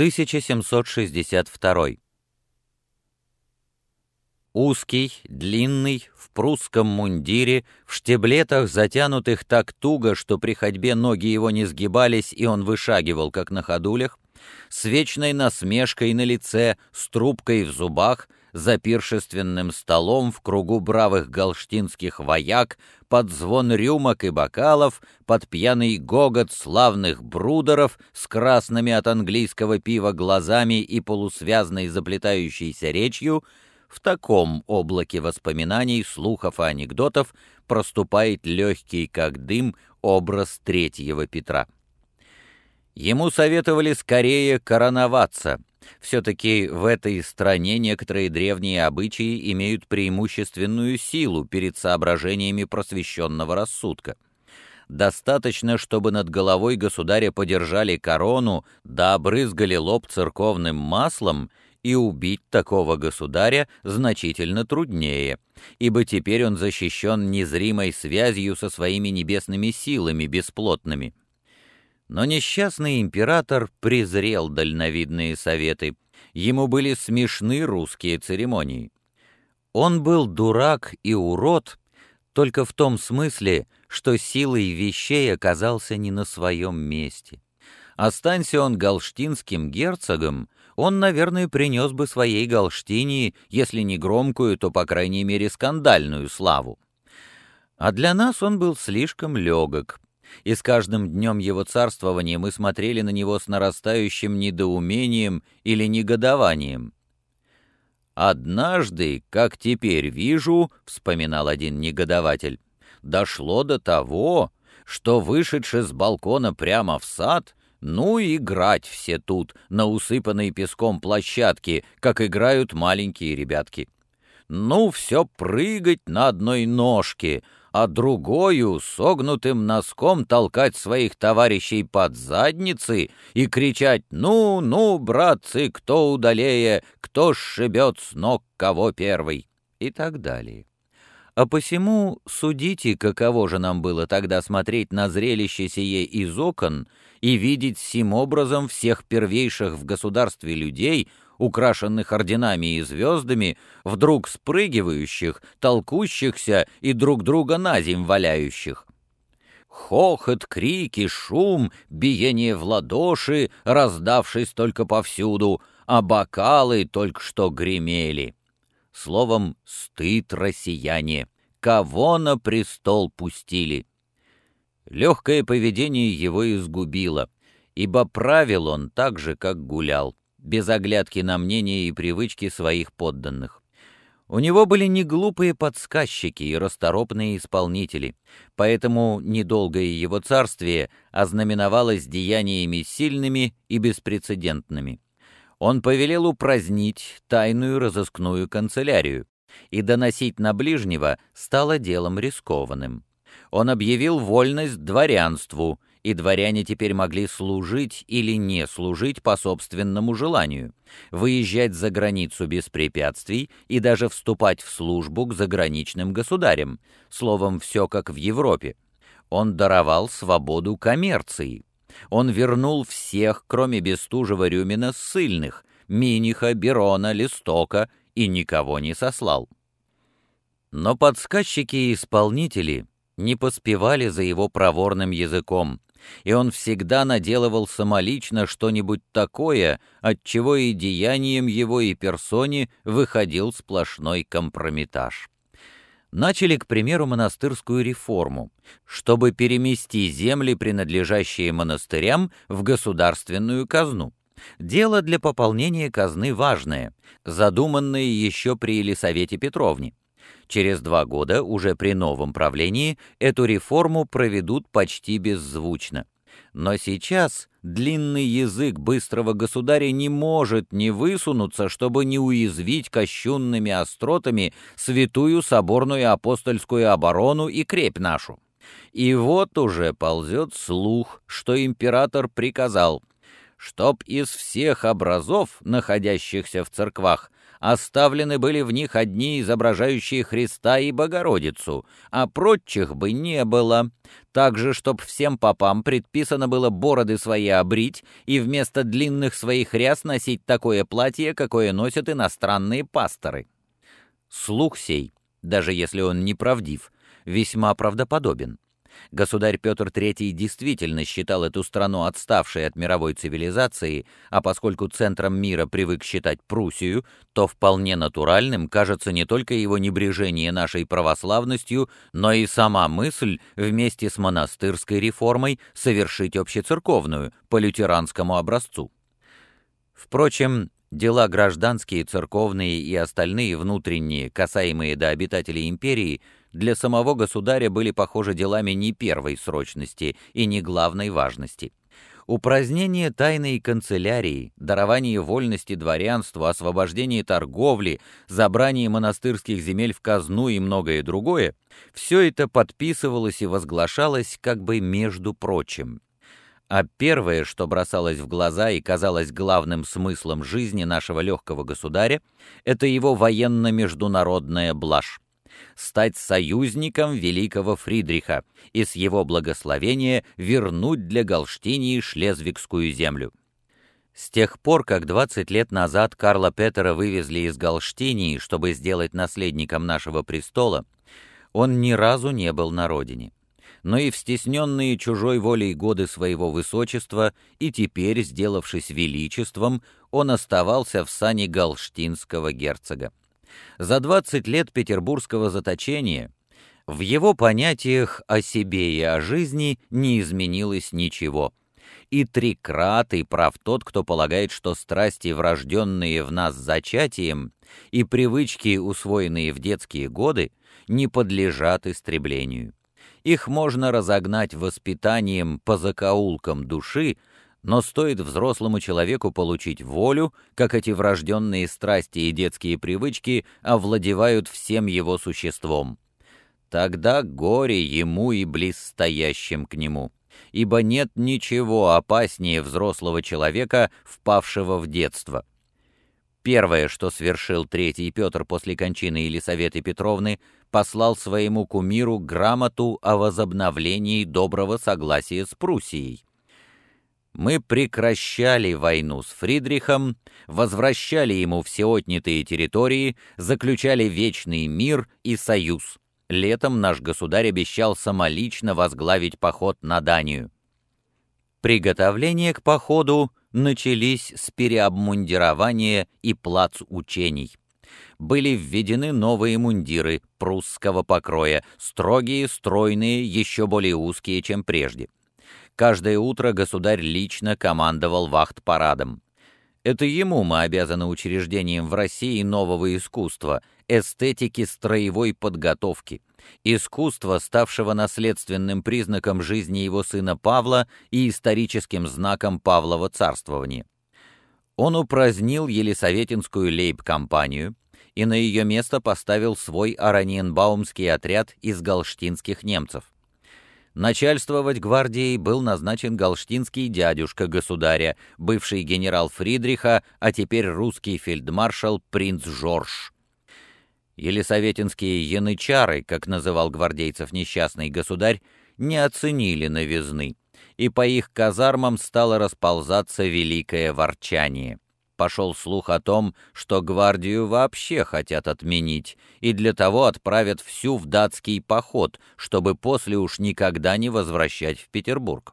1762. Узкий, длинный, в прусском мундире, в штиблетах, затянутых так туго, что при ходьбе ноги его не сгибались, и он вышагивал, как на ходулях, с вечной насмешкой на лице, с трубкой в зубах, за пиршественным столом в кругу бравых галштинских вояк, под звон рюмок и бокалов, под пьяный гогот славных брудеров с красными от английского пива глазами и полусвязной заплетающейся речью, в таком облаке воспоминаний, слухов и анекдотов проступает легкий, как дым, образ третьего Петра. Ему советовали скорее короноваться. Все-таки в этой стране некоторые древние обычаи имеют преимущественную силу перед соображениями просвещенного рассудка. Достаточно, чтобы над головой государя подержали корону, да обрызгали лоб церковным маслом, и убить такого государя значительно труднее, ибо теперь он защищен незримой связью со своими небесными силами бесплотными. Но несчастный император презрел дальновидные советы. Ему были смешны русские церемонии. Он был дурак и урод только в том смысле, что силой вещей оказался не на своем месте. Останься он галштинским герцогом, он, наверное, принес бы своей галштине, если не громкую, то, по крайней мере, скандальную славу. А для нас он был слишком легок, и с каждым днем его царствования мы смотрели на него с нарастающим недоумением или негодованием. «Однажды, как теперь вижу», — вспоминал один негодователь, — «дошло до того, что, вышедший с балкона прямо в сад, ну, играть все тут, на усыпанной песком площадке, как играют маленькие ребятки. Ну, все прыгать на одной ножке, а другою согнутым носком толкать своих товарищей под задницы и кричать «Ну, ну, братцы, кто удалее, кто сшибет с ног кого первый» и так далее. А посему судите, каково же нам было тогда смотреть на зрелище сие из окон и видеть сим образом всех первейших в государстве людей, украшенных орденами и звездами, вдруг спрыгивающих, толкущихся и друг друга на земь валяющих. Хохот, крики, шум, биение в ладоши, раздавшись только повсюду, а бокалы только что гремели. Словом, стыд россияне. Кого на престол пустили? Легкое поведение его изгубило, ибо правил он так же, как гулял, без оглядки на мнения и привычки своих подданных. У него были не глупые подсказчики и расторопные исполнители, поэтому недолгое его царствие ознаменовалось деяниями сильными и беспрецедентными. Он повелел упразднить тайную разыскную канцелярию, и доносить на ближнего стало делом рискованным. Он объявил вольность дворянству, и дворяне теперь могли служить или не служить по собственному желанию, выезжать за границу без препятствий и даже вступать в службу к заграничным государям, словом, все как в Европе. Он даровал свободу коммерции, он вернул всех, кроме Бестужева-Рюмина, ссыльных, Миниха, Берона, Листока, и никого не сослал. Но подсказчики и исполнители не поспевали за его проворным языком, и он всегда наделывал самолично что-нибудь такое, от чего и деянием его, и персоне выходил сплошной компрометаж начали, к примеру, монастырскую реформу, чтобы перемести земли, принадлежащие монастырям, в государственную казну. Дело для пополнения казны важное, задуманное еще при Елисавете Петровне. Через два года, уже при новом правлении, эту реформу проведут почти беззвучно. Но сейчас длинный язык быстрого государя не может не высунуться, чтобы не уязвить кощунными остротами святую соборную апостольскую оборону и крепь нашу. И вот уже ползет слух, что император приказал, чтоб из всех образов, находящихся в церквах, Оставлены были в них одни, изображающие Христа и Богородицу, а прочих бы не было. Также, чтоб всем попам предписано было бороды свои обрить и вместо длинных своих ряс носить такое платье, какое носят иностранные пасторы. Слух сей, даже если он неправдив, весьма правдоподобен. Государь Петр III действительно считал эту страну отставшей от мировой цивилизации, а поскольку центром мира привык считать Пруссию, то вполне натуральным кажется не только его небрежение нашей православностью, но и сама мысль вместе с монастырской реформой совершить общецерковную по лютеранскому образцу. Впрочем, дела гражданские, церковные и остальные внутренние, касаемые до обитателей империи – для самого государя были, похоже, делами не первой срочности и не главной важности. Упразднение тайной канцелярии, дарование вольности дворянству, освобождение торговли, забрание монастырских земель в казну и многое другое — все это подписывалось и возглашалось как бы между прочим. А первое, что бросалось в глаза и казалось главным смыслом жизни нашего легкого государя, это его военно-международная блажь стать союзником великого Фридриха и с его благословения вернуть для Галштинии Шлезвигскую землю. С тех пор, как 20 лет назад Карла Петера вывезли из Галштинии, чтобы сделать наследником нашего престола, он ни разу не был на родине. Но и в стесненные чужой волей годы своего высочества, и теперь, сделавшись величеством, он оставался в сане галштинского герцога. За 20 лет петербургского заточения в его понятиях о себе и о жизни не изменилось ничего. И трикратый прав тот, кто полагает, что страсти, врожденные в нас зачатием, и привычки, усвоенные в детские годы, не подлежат истреблению. Их можно разогнать воспитанием по закоулкам души, но стоит взрослому человеку получить волю, как эти врожденные страсти и детские привычки овладевают всем его существом. Тогда горе ему и близстоящим к нему, ибо нет ничего опаснее взрослого человека, впавшего в детство. Первое, что свершил Третий Петр после кончины Елисаветы Петровны, послал своему кумиру грамоту о возобновлении доброго согласия с Пруссией мы прекращали войну с Фридрихом, возвращали ему все отнятые территории, заключали вечный мир и союз. Летом наш государь обещал самолично возглавить поход на Данию. Приготовления к походу начались с переобмундирования и плац учений. Были введены новые мундиры прусского покроя, строгие, стройные, еще более узкие, чем прежде. Каждое утро государь лично командовал вахт-парадом. Это ему мы обязаны учреждением в России нового искусства, эстетики строевой подготовки, искусства, ставшего наследственным признаком жизни его сына Павла и историческим знаком Павлова царствования. Он упразднил Елисаветинскую лейб-компанию и на ее место поставил свой Араньенбаумский отряд из галштинских немцев. Начальствовать гвардией был назначен галштинский дядюшка государя, бывший генерал Фридриха, а теперь русский фельдмаршал принц Жорж. Елисаветинские янычары, как называл гвардейцев несчастный государь, не оценили новизны, и по их казармам стало расползаться великое ворчание пошел слух о том, что гвардию вообще хотят отменить, и для того отправят всю в датский поход, чтобы после уж никогда не возвращать в Петербург.